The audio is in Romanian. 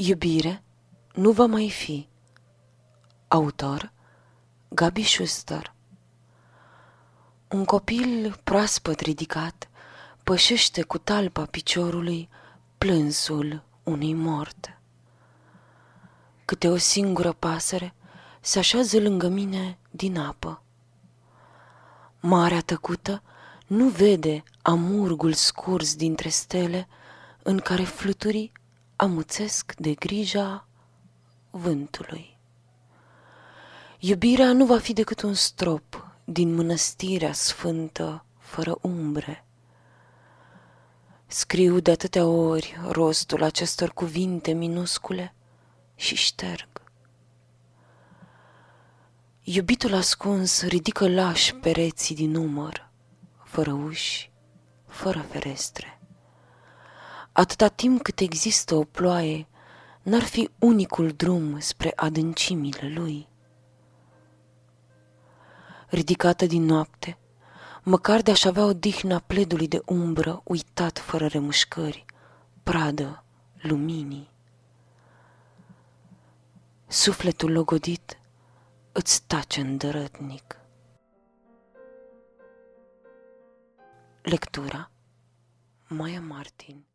Iubire nu va mai fi. Autor Gabi Schuster Un copil proaspăt ridicat pășește cu talpa piciorului plânsul unui mort. Câte o singură pasăre se așează lângă mine din apă. Marea tăcută nu vede amurgul scurs dintre stele în care fluturii amuțesc de grija vântului. Iubirea nu va fi decât un strop din mănăstirea sfântă fără umbre. Scriu de atâtea ori rostul acestor cuvinte minuscule și șterg. Iubitul ascuns ridică lași pereții din număr, fără uși, fără ferestre. Atâta timp cât există o ploaie, n-ar fi unicul drum spre adâncimile lui. Ridicată din noapte, măcar de-aș avea odihna pledului de umbră uitat fără remușcări, pradă luminii. Sufletul logodit îți tace îndărătnic. Lectura Maia Martin